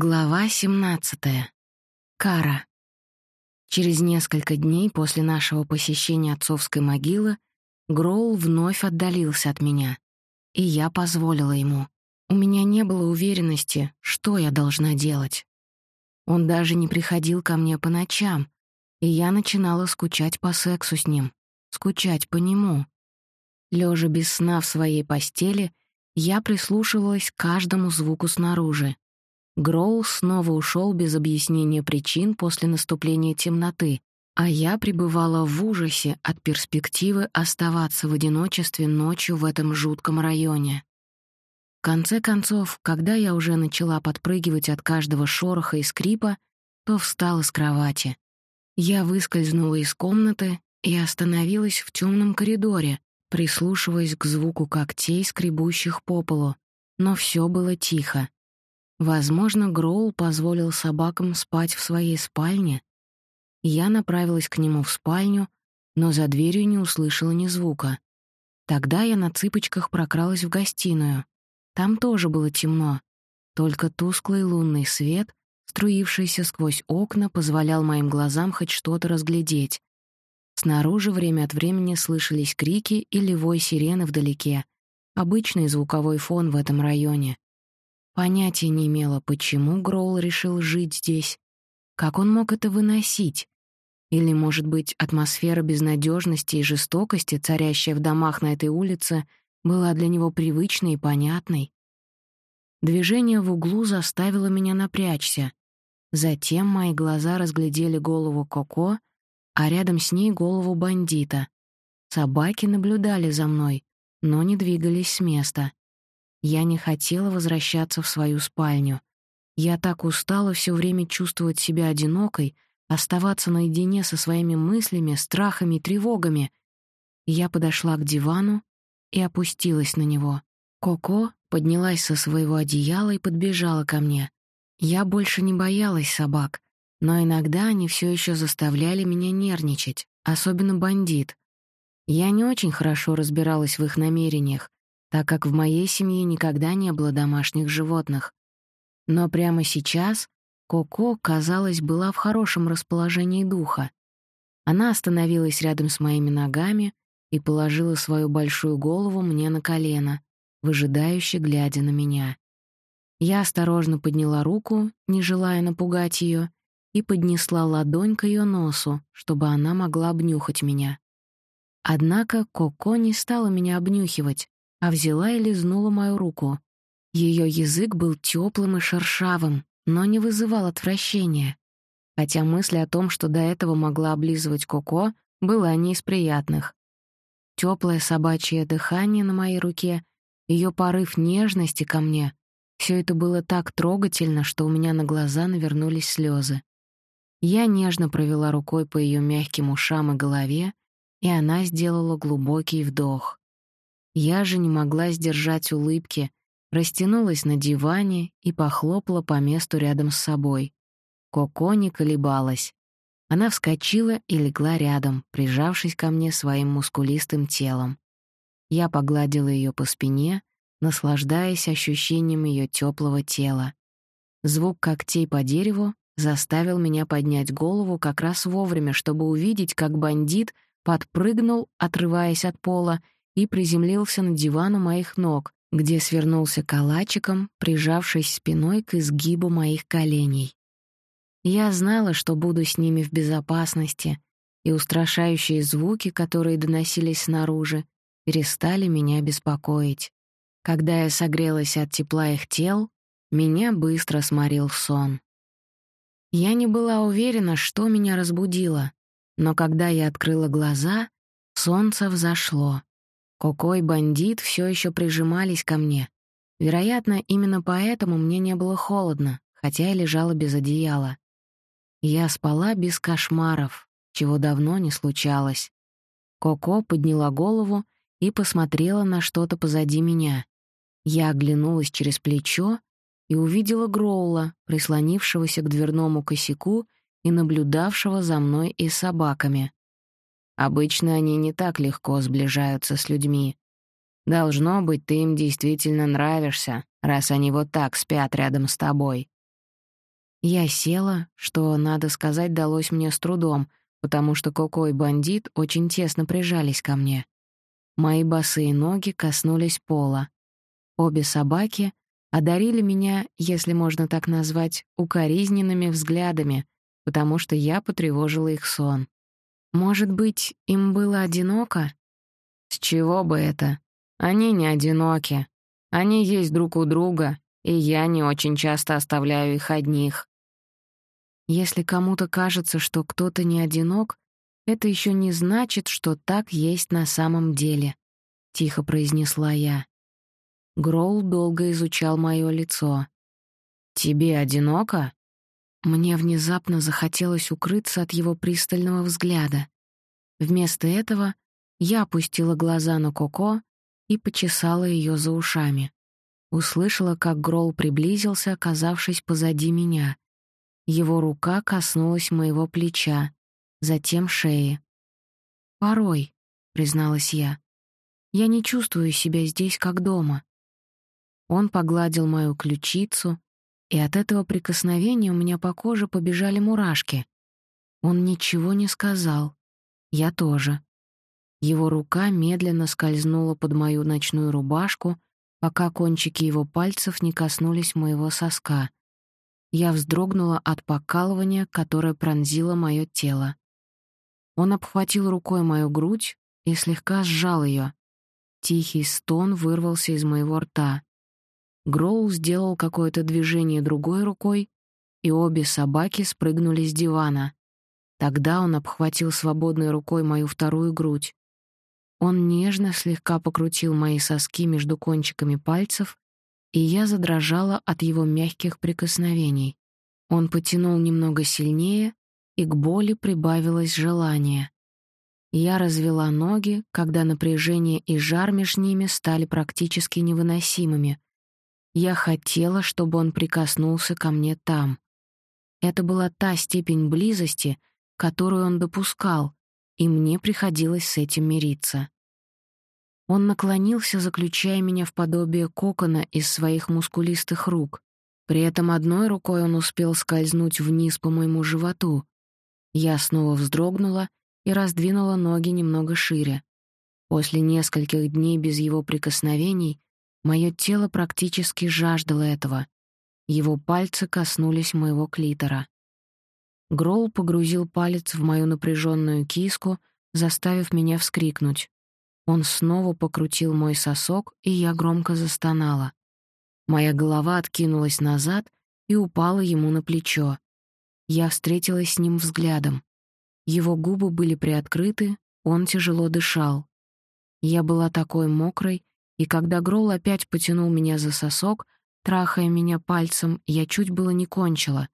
Глава 17. Кара. Через несколько дней после нашего посещения отцовской могилы Гроул вновь отдалился от меня, и я позволила ему. У меня не было уверенности, что я должна делать. Он даже не приходил ко мне по ночам, и я начинала скучать по сексу с ним, скучать по нему. Лежа без сна в своей постели, я прислушивалась к каждому звуку снаружи — Гроул снова ушел без объяснения причин после наступления темноты, а я пребывала в ужасе от перспективы оставаться в одиночестве ночью в этом жутком районе. В конце концов, когда я уже начала подпрыгивать от каждого шороха и скрипа, то встала с кровати. Я выскользнула из комнаты и остановилась в темном коридоре, прислушиваясь к звуку когтей, скребущих по полу, но все было тихо. Возможно, Гроул позволил собакам спать в своей спальне. Я направилась к нему в спальню, но за дверью не услышала ни звука. Тогда я на цыпочках прокралась в гостиную. Там тоже было темно. Только тусклый лунный свет, струившийся сквозь окна, позволял моим глазам хоть что-то разглядеть. Снаружи время от времени слышались крики или вой сирены вдалеке. Обычный звуковой фон в этом районе. Понятия не имела, почему Гроул решил жить здесь. Как он мог это выносить? Или, может быть, атмосфера безнадежности и жестокости, царящая в домах на этой улице, была для него привычной и понятной? Движение в углу заставило меня напрячься. Затем мои глаза разглядели голову Коко, а рядом с ней голову бандита. Собаки наблюдали за мной, но не двигались с места. Я не хотела возвращаться в свою спальню. Я так устала все время чувствовать себя одинокой, оставаться наедине со своими мыслями, страхами и тревогами. Я подошла к дивану и опустилась на него. Коко поднялась со своего одеяла и подбежала ко мне. Я больше не боялась собак, но иногда они все еще заставляли меня нервничать, особенно бандит. Я не очень хорошо разбиралась в их намерениях, так как в моей семье никогда не было домашних животных. Но прямо сейчас Коко, казалось, была в хорошем расположении духа. Она остановилась рядом с моими ногами и положила свою большую голову мне на колено, выжидающе глядя на меня. Я осторожно подняла руку, не желая напугать ее, и поднесла ладонь к ее носу, чтобы она могла обнюхать меня. Однако Коко не стала меня обнюхивать, а взяла и лизнула мою руку. Ее язык был теплым и шершавым, но не вызывал отвращения. Хотя мысль о том, что до этого могла облизывать Коко, была не из приятных. Теплое собачье дыхание на моей руке, ее порыв нежности ко мне — все это было так трогательно, что у меня на глаза навернулись слезы. Я нежно провела рукой по ее мягким ушам и голове, и она сделала глубокий вдох. Я же не могла сдержать улыбки, растянулась на диване и похлопала по месту рядом с собой. Коко не колебалась. Она вскочила и легла рядом, прижавшись ко мне своим мускулистым телом. Я погладила ее по спине, наслаждаясь ощущением ее теплого тела. Звук когтей по дереву заставил меня поднять голову как раз вовремя, чтобы увидеть, как бандит подпрыгнул, отрываясь от пола, и приземлился на диван у моих ног, где свернулся калачиком, прижавшись спиной к изгибу моих коленей. Я знала, что буду с ними в безопасности, и устрашающие звуки, которые доносились снаружи, перестали меня беспокоить. Когда я согрелась от тепла их тел, меня быстро сморил сон. Я не была уверена, что меня разбудило, но когда я открыла глаза, солнце взошло. Коко и бандит все еще прижимались ко мне. Вероятно, именно поэтому мне не было холодно, хотя я лежала без одеяла. Я спала без кошмаров, чего давно не случалось. Коко подняла голову и посмотрела на что-то позади меня. Я оглянулась через плечо и увидела Гроула, прислонившегося к дверному косяку и наблюдавшего за мной и собаками. Обычно они не так легко сближаются с людьми. Должно быть, ты им действительно нравишься, раз они вот так спят рядом с тобой. Я села, что, надо сказать, далось мне с трудом, потому что Коко и бандит очень тесно прижались ко мне. Мои босые ноги коснулись пола. Обе собаки одарили меня, если можно так назвать, укоризненными взглядами, потому что я потревожила их сон. Может быть, им было одиноко? С чего бы это? Они не одиноки. Они есть друг у друга, и я не очень часто оставляю их одних. Если кому-то кажется, что кто-то не одинок, это еще не значит, что так есть на самом деле, тихо произнесла я. Гроул долго изучал моё лицо. Тебе одиноко? Мне внезапно захотелось укрыться от его пристального взгляда. Вместо этого я опустила глаза на Коко и почесала ее за ушами. Услышала, как Грол приблизился, оказавшись позади меня. Его рука коснулась моего плеча, затем шеи. «Порой», — призналась я, — «я не чувствую себя здесь как дома». Он погладил мою ключицу, и от этого прикосновения у меня по коже побежали мурашки. Он ничего не сказал. Я тоже. Его рука медленно скользнула под мою ночную рубашку, пока кончики его пальцев не коснулись моего соска. Я вздрогнула от покалывания, которое пронзило мое тело. Он обхватил рукой мою грудь и слегка сжал ее. Тихий стон вырвался из моего рта. Гроул сделал какое-то движение другой рукой, и обе собаки спрыгнули с дивана. Тогда он обхватил свободной рукой мою вторую грудь. Он нежно слегка покрутил мои соски между кончиками пальцев и я задрожала от его мягких прикосновений. Он потянул немного сильнее, и к боли прибавилось желание. Я развела ноги, когда напряжение и жар между ними стали практически невыносимыми. Я хотела, чтобы он прикоснулся ко мне там. Это была та степень близости, которую он допускал, и мне приходилось с этим мириться. Он наклонился, заключая меня в подобие кокона из своих мускулистых рук. При этом одной рукой он успел скользнуть вниз по моему животу. Я снова вздрогнула и раздвинула ноги немного шире. После нескольких дней без его прикосновений мое тело практически жаждало этого. Его пальцы коснулись моего клитора. Грол погрузил палец в мою напряженную киску, заставив меня вскрикнуть. Он снова покрутил мой сосок, и я громко застонала. Моя голова откинулась назад и упала ему на плечо. Я встретилась с ним взглядом. Его губы были приоткрыты, он тяжело дышал. Я была такой мокрой, и когда Грол опять потянул меня за сосок, трахая меня пальцем, я чуть было не кончила.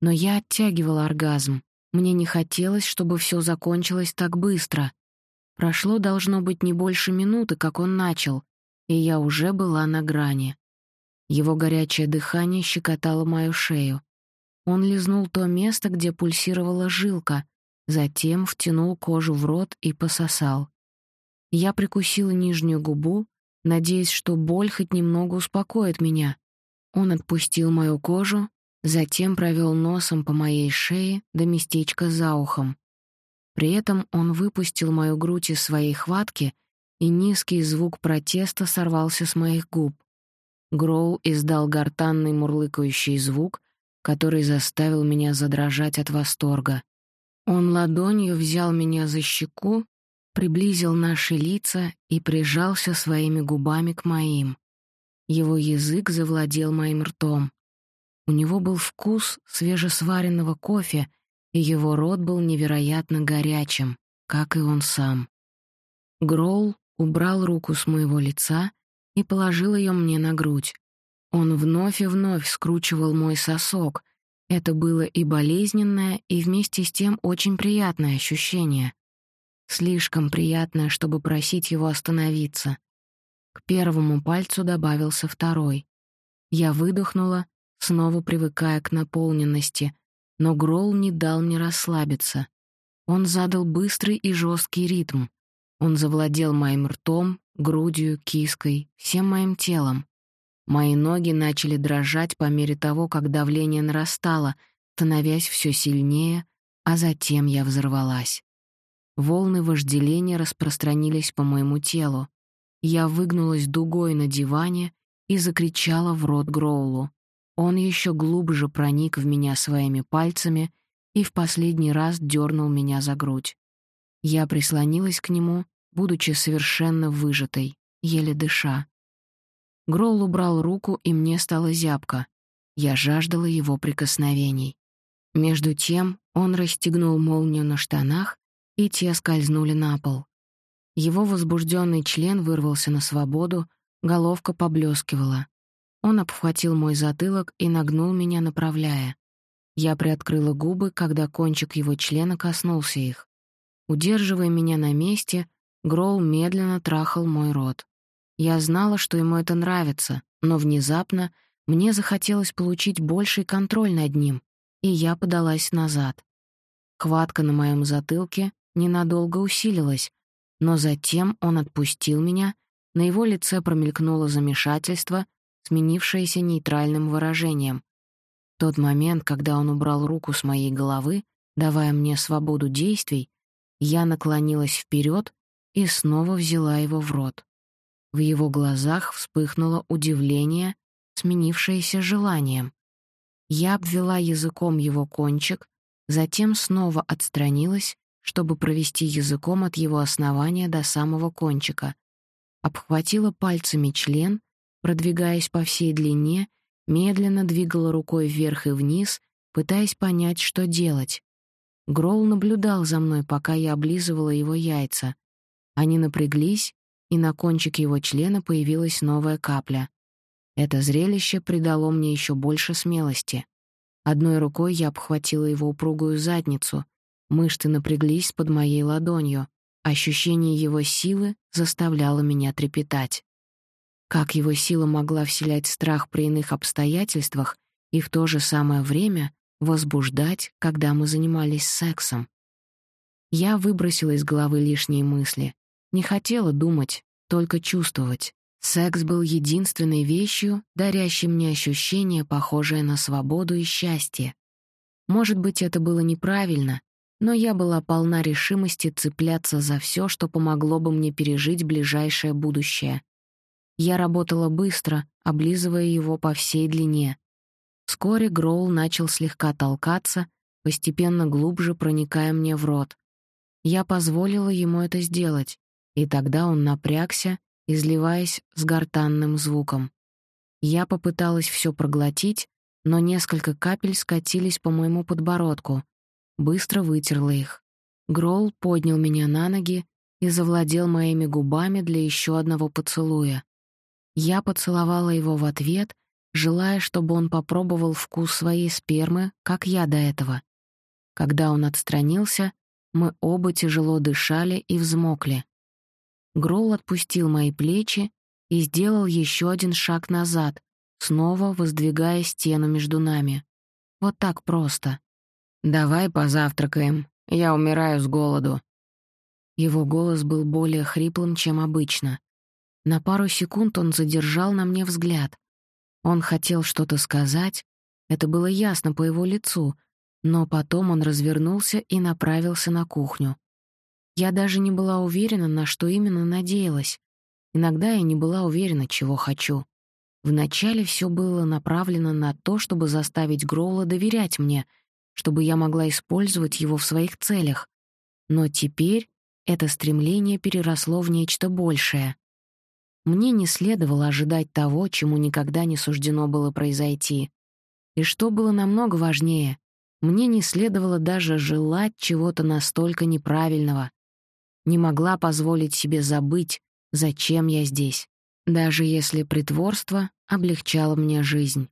Но я оттягивала оргазм. Мне не хотелось, чтобы все закончилось так быстро. Прошло, должно быть, не больше минуты, как он начал, и я уже была на грани. Его горячее дыхание щекотало мою шею. Он лизнул то место, где пульсировала жилка, затем втянул кожу в рот и пососал. Я прикусила нижнюю губу, надеясь, что боль хоть немного успокоит меня. Он отпустил мою кожу, затем провел носом по моей шее до местечка за ухом. При этом он выпустил мою грудь из своей хватки, и низкий звук протеста сорвался с моих губ. Гроул издал гортанный мурлыкающий звук, который заставил меня задрожать от восторга. Он ладонью взял меня за щеку, приблизил наши лица и прижался своими губами к моим. Его язык завладел моим ртом. У него был вкус свежесваренного кофе и его рот был невероятно горячим, как и он сам. Гроул убрал руку с моего лица и положил ее мне на грудь. Он вновь и вновь скручивал мой сосок. Это было и болезненное, и вместе с тем очень приятное ощущение. Слишком приятное, чтобы просить его остановиться. К первому пальцу добавился второй. Я выдохнула, снова привыкая к наполненности, но Грол не дал мне расслабиться. Он задал быстрый и жесткий ритм. Он завладел моим ртом, грудью, киской, всем моим телом. Мои ноги начали дрожать по мере того, как давление нарастало, становясь все сильнее, а затем я взорвалась. Волны вожделения распространились по моему телу. Я выгнулась дугой на диване и закричала в рот Гроулу. Он еще глубже проник в меня своими пальцами и в последний раз дернул меня за грудь. Я прислонилась к нему, будучи совершенно выжатой, еле дыша. Гроул убрал руку, и мне стало зябко. Я жаждала его прикосновений. Между тем он расстегнул молнию на штанах, и те скользнули на пол. Его возбужденный член вырвался на свободу, головка поблескивала. Он обхватил мой затылок и нагнул меня, направляя. Я приоткрыла губы, когда кончик его члена коснулся их. Удерживая меня на месте, Гроул медленно трахал мой рот. Я знала, что ему это нравится, но внезапно мне захотелось получить больший контроль над ним, и я подалась назад. Хватка на моем затылке ненадолго усилилась, но затем он отпустил меня, на его лице промелькнуло замешательство, сменившееся нейтральным выражением. Тот момент, когда он убрал руку с моей головы, давая мне свободу действий, я наклонилась вперед и снова взяла его в рот. В его глазах вспыхнуло удивление, сменившееся желанием. Я обвела языком его кончик, затем снова отстранилась, чтобы провести языком от его основания до самого кончика. Обхватила пальцами член, продвигаясь по всей длине, медленно двигала рукой вверх и вниз, пытаясь понять, что делать. Грол наблюдал за мной, пока я облизывала его яйца. Они напряглись, и на кончике его члена появилась новая капля. Это зрелище придало мне еще больше смелости. Одной рукой я обхватила его упругую задницу, мышцы напряглись под моей ладонью, ощущение его силы заставляло меня трепетать. Как его сила могла вселять страх при иных обстоятельствах и в то же самое время возбуждать, когда мы занимались сексом? Я выбросила из головы лишние мысли. Не хотела думать, только чувствовать. Секс был единственной вещью, дарящей мне ощущение, похожее на свободу и счастье. Может быть, это было неправильно, но я была полна решимости цепляться за все, что помогло бы мне пережить ближайшее будущее. Я работала быстро, облизывая его по всей длине. Вскоре Гроул начал слегка толкаться, постепенно глубже проникая мне в рот. Я позволила ему это сделать, и тогда он напрягся, изливаясь с гортанным звуком. Я попыталась все проглотить, но несколько капель скатились по моему подбородку. Быстро вытерла их. Грол поднял меня на ноги и завладел моими губами для еще одного поцелуя. Я поцеловала его в ответ, желая, чтобы он попробовал вкус своей спермы, как я до этого. Когда он отстранился, мы оба тяжело дышали и взмокли. Гролл отпустил мои плечи и сделал еще один шаг назад, снова воздвигая стену между нами. Вот так просто. «Давай позавтракаем. Я умираю с голоду». Его голос был более хриплым, чем обычно. На пару секунд он задержал на мне взгляд. Он хотел что-то сказать, это было ясно по его лицу, но потом он развернулся и направился на кухню. Я даже не была уверена, на что именно надеялась. Иногда я не была уверена, чего хочу. Вначале все было направлено на то, чтобы заставить Гроула доверять мне, чтобы я могла использовать его в своих целях. Но теперь это стремление переросло в нечто большее. Мне не следовало ожидать того, чему никогда не суждено было произойти. И что было намного важнее, мне не следовало даже желать чего-то настолько неправильного не могла позволить себе забыть, зачем я здесь, даже если притворство облегчало мне жизнь.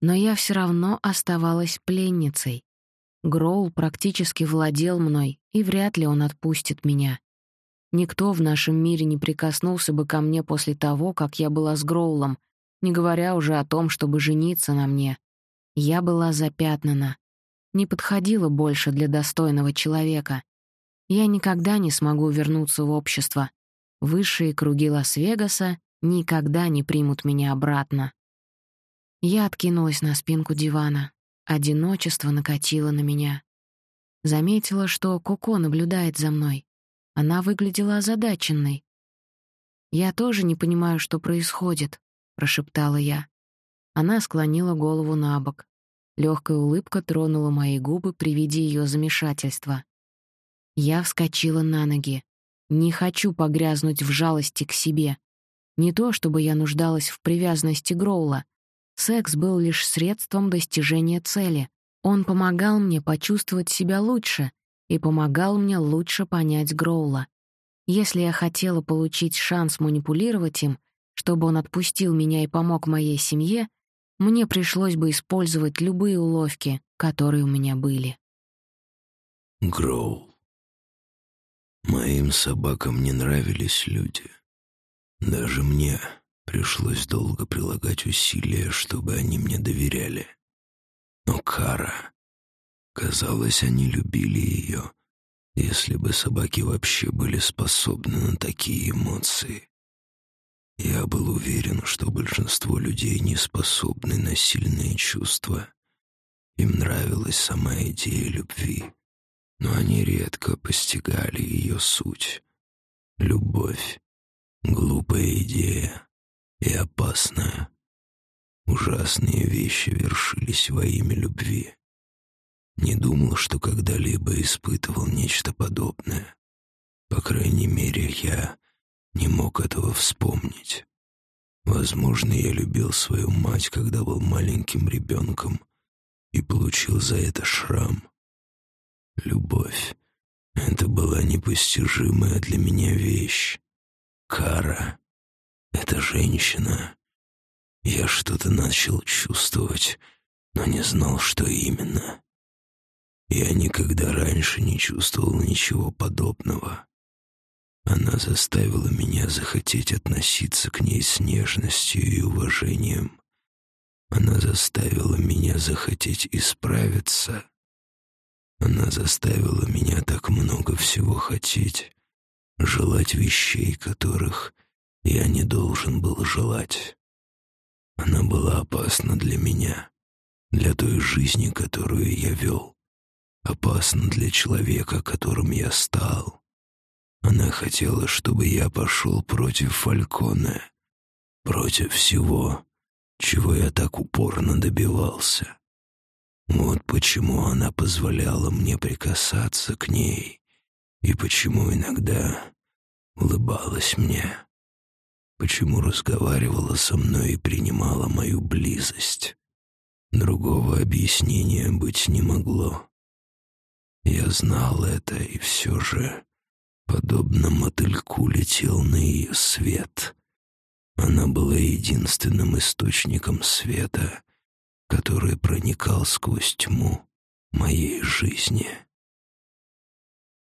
Но я все равно оставалась пленницей. Гроул практически владел мной, и вряд ли он отпустит меня. Никто в нашем мире не прикоснулся бы ко мне после того, как я была с Гроулом, не говоря уже о том, чтобы жениться на мне. Я была запятнана. Не подходила больше для достойного человека. Я никогда не смогу вернуться в общество. Высшие круги Лас-Вегаса никогда не примут меня обратно. Я откинулась на спинку дивана. Одиночество накатило на меня. Заметила, что Коко наблюдает за мной. Она выглядела озадаченной. «Я тоже не понимаю, что происходит», — прошептала я. Она склонила голову на бок. Легкая улыбка тронула мои губы при виде ее замешательства. Я вскочила на ноги. Не хочу погрязнуть в жалости к себе. Не то, чтобы я нуждалась в привязанности Гроула. Секс был лишь средством достижения цели. Он помогал мне почувствовать себя лучше и помогал мне лучше понять Гроула. Если я хотела получить шанс манипулировать им, чтобы он отпустил меня и помог моей семье, мне пришлось бы использовать любые уловки, которые у меня были. Гроул. Моим собакам не нравились люди. Даже мне пришлось долго прилагать усилия, чтобы они мне доверяли. Но Кара... Казалось, они любили ее, если бы собаки вообще были способны на такие эмоции. Я был уверен, что большинство людей не способны на сильные чувства. Им нравилась сама идея любви, но они редко постигали ее суть. Любовь — глупая идея и опасная. Ужасные вещи вершились во имя любви. Не думал, что когда-либо испытывал нечто подобное. По крайней мере, я не мог этого вспомнить. Возможно, я любил свою мать, когда был маленьким ребенком, и получил за это шрам. Любовь — это была непостижимая для меня вещь. Кара — это женщина. Я что-то начал чувствовать, но не знал, что именно. Я никогда раньше не чувствовал ничего подобного. Она заставила меня захотеть относиться к ней с нежностью и уважением. Она заставила меня захотеть исправиться она заставила меня так много всего хотеть, желать вещей, которых я не должен был желать. Она была опасна для меня, для той жизни, которую я вел, опасна для человека, которым я стал. Она хотела, чтобы я пошел против Фалькона, против всего, чего я так упорно добивался. Вот почему она позволяла мне прикасаться к ней и почему иногда улыбалась мне, почему разговаривала со мной и принимала мою близость. Другого объяснения быть не могло. Я знал это и все же, подобно мотыльку, летел на ее свет. Она была единственным источником света — который проникал сквозь тьму моей жизни.